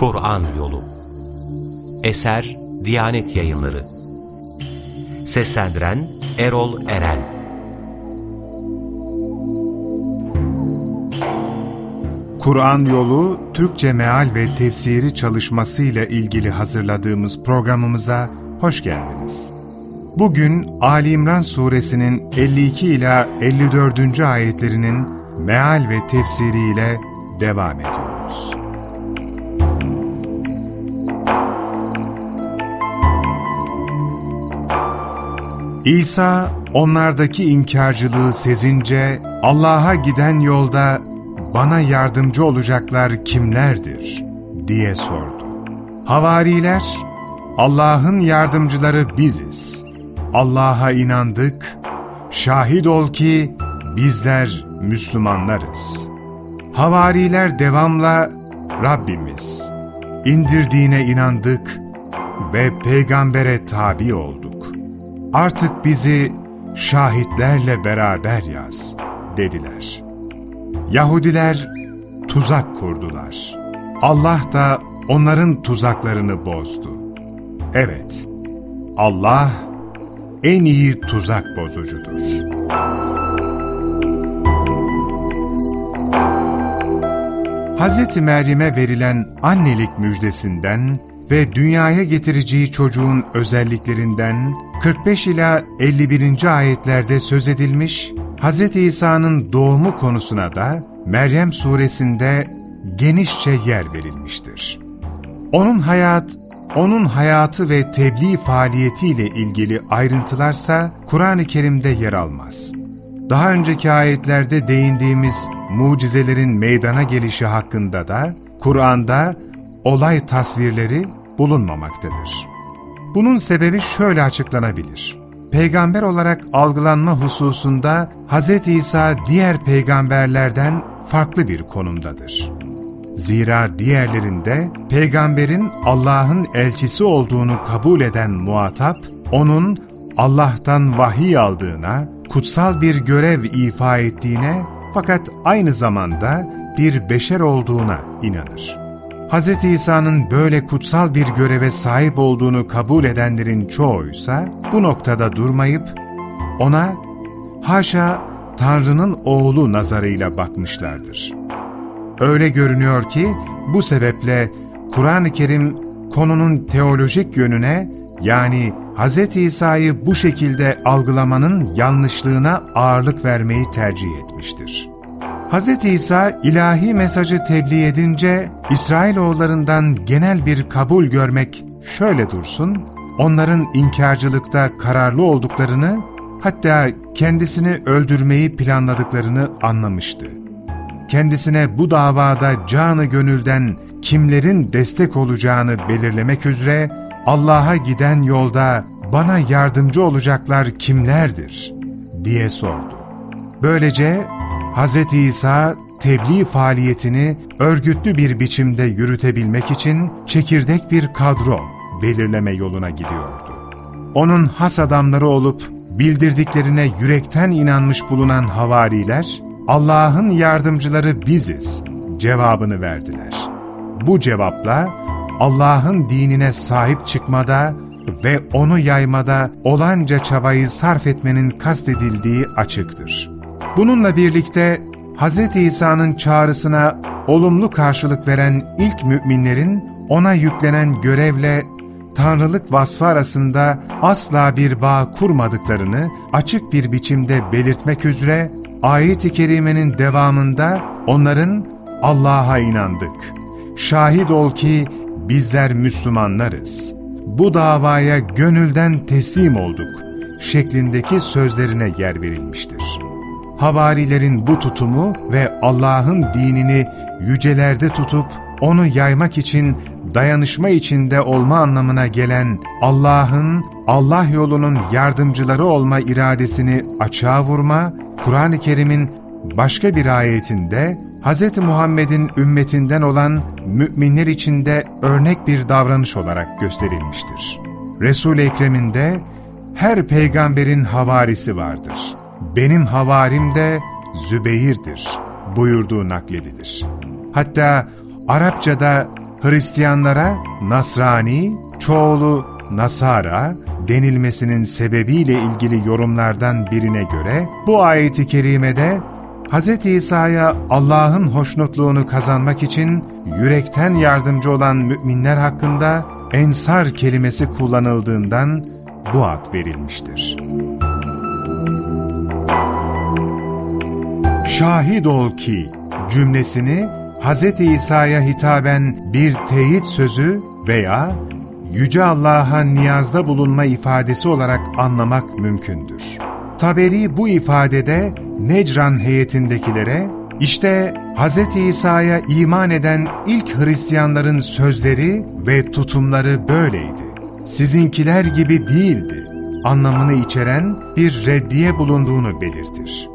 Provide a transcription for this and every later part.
Kur'an Yolu Eser Diyanet Yayınları Seslendiren Erol Eren Kur'an Yolu Türkçe Meal ve Tefsiri çalışması ile ilgili hazırladığımız programımıza hoş geldiniz. Bugün Ali İmran suresinin 52 ila 54. ayetlerinin meal ve tefsiriyle devam ediyoruz. İsa onlardaki inkarcılığı sezince Allah'a giden yolda bana yardımcı olacaklar kimlerdir diye sordu. Havariler Allah'ın yardımcıları biziz. Allah'a inandık, şahit ol ki bizler Müslümanlarız. Havariler devamla Rabbimiz, indirdiğine inandık ve peygambere tabi olduk. Artık bizi şahitlerle beraber yaz dediler. Yahudiler tuzak kurdular. Allah da onların tuzaklarını bozdu. Evet, Allah en iyi tuzak bozucudur. Hz. Meryem'e verilen annelik müjdesinden ve dünyaya getireceği çocuğun özelliklerinden 45 ila 51. ayetlerde söz edilmiş, Hz. İsa'nın doğumu konusuna da Meryem suresinde genişçe yer verilmiştir. Onun hayat, onun hayatı ve tebliğ faaliyetiyle ilgili ayrıntılarsa Kur'an-ı Kerim'de yer almaz. Daha önceki ayetlerde değindiğimiz mucizelerin meydana gelişi hakkında da Kur'an'da olay tasvirleri bulunmamaktadır. Bunun sebebi şöyle açıklanabilir. Peygamber olarak algılanma hususunda Hz. İsa diğer peygamberlerden farklı bir konumdadır. Zira diğerlerinde peygamberin Allah'ın elçisi olduğunu kabul eden muhatap, onun Allah'tan vahiy aldığına, kutsal bir görev ifa ettiğine fakat aynı zamanda bir beşer olduğuna inanır. Hz. İsa'nın böyle kutsal bir göreve sahip olduğunu kabul edenlerin çoğuysa bu noktada durmayıp ona haşa Tanrı'nın oğlu nazarıyla bakmışlardır. Öyle görünüyor ki bu sebeple Kur'an-ı Kerim konunun teolojik yönüne yani Hz. İsa'yı bu şekilde algılamanın yanlışlığına ağırlık vermeyi tercih etmiştir. Hz. İsa ilahi mesajı tebliğ edince İsrailoğullarından genel bir kabul görmek şöyle dursun, onların inkarcılıkta kararlı olduklarını hatta kendisini öldürmeyi planladıklarını anlamıştı. Kendisine bu davada canı gönülden kimlerin destek olacağını belirlemek üzere Allah'a giden yolda bana yardımcı olacaklar kimlerdir diye sordu. Böylece Hz. İsa tebliğ faaliyetini örgütlü bir biçimde yürütebilmek için çekirdek bir kadro belirleme yoluna gidiyordu. Onun has adamları olup bildirdiklerine yürekten inanmış bulunan havariler, Allah'ın yardımcıları biziz cevabını verdiler. Bu cevapla Allah'ın dinine sahip çıkmada ve onu yaymada olanca çabayı sarf etmenin kastedildiği açıktır. Bununla birlikte Hz. İsa'nın çağrısına olumlu karşılık veren ilk müminlerin ona yüklenen görevle tanrılık vasfı arasında asla bir bağ kurmadıklarını açık bir biçimde belirtmek üzere ayet-i kerimenin devamında onların Allah'a inandık. Şahit ol ki bizler Müslümanlarız. Bu davaya gönülden teslim olduk şeklindeki sözlerine yer verilmiştir. Havarilerin bu tutumu ve Allah'ın dinini yücelerde tutup onu yaymak için dayanışma içinde olma anlamına gelen Allah'ın, Allah yolunun yardımcıları olma iradesini açığa vurma, Kur'an-ı Kerim'in başka bir ayetinde Hz. Muhammed'in ümmetinden olan müminler içinde örnek bir davranış olarak gösterilmiştir. Resul-i Ekrem'in de her peygamberin havarisi vardır. Benim havarim de Zübeyir'dir buyurduğu nakledilir. Hatta Arapçada Hristiyanlara Nasrani, çoğulu Nasara denilmesinin sebebiyle ilgili yorumlardan birine göre bu ayeti kerimede Hz. İsa'ya Allah'ın hoşnutluğunu kazanmak için yürekten yardımcı olan müminler hakkında ensar kelimesi kullanıldığından bu ad verilmiştir. Şahit ol ki cümlesini Hz. İsa'ya hitaben bir teyit sözü veya Yüce Allah'a niyazda bulunma ifadesi olarak anlamak mümkündür. Taberi bu ifadede Necran heyetindekilere, işte Hz. İsa'ya iman eden ilk Hristiyanların sözleri ve tutumları böyleydi. Sizinkiler gibi değildi anlamını içeren bir reddiye bulunduğunu belirtir.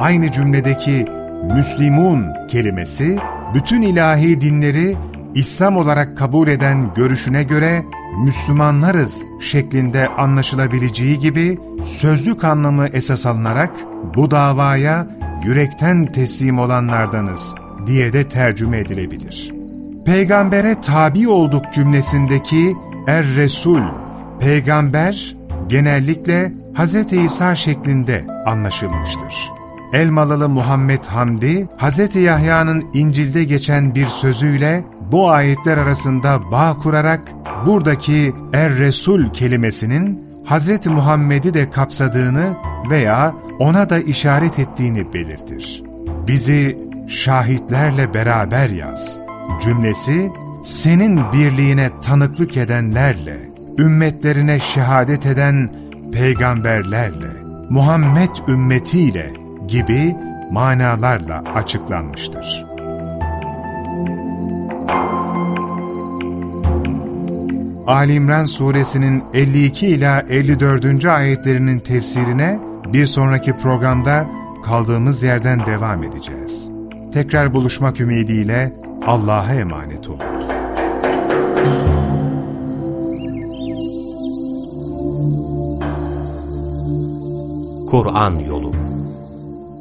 Aynı cümledeki Müslimun kelimesi, bütün ilahi dinleri İslam olarak kabul eden görüşüne göre Müslümanlarız şeklinde anlaşılabileceği gibi sözlük anlamı esas alınarak bu davaya yürekten teslim olanlardanız diye de tercüme edilebilir. Peygambere tabi olduk cümlesindeki Er-Resul, peygamber genellikle Hz. İsa şeklinde anlaşılmıştır. Elmalılı Muhammed Hamdi, Hz. Yahya'nın İncil'de geçen bir sözüyle bu ayetler arasında bağ kurarak buradaki Er-Resul kelimesinin Hz. Muhammed'i de kapsadığını veya ona da işaret ettiğini belirtir. Bizi şahitlerle beraber yaz. Cümlesi, senin birliğine tanıklık edenlerle, ümmetlerine şehadet eden peygamberlerle, Muhammed ümmetiyle gibi manalarla açıklanmıştır. Ali suresinin 52 ila 54. ayetlerinin tefsirine bir sonraki programda kaldığımız yerden devam edeceğiz. Tekrar buluşmak ümidiyle Allah'a emanet olun. Kur'an Yolu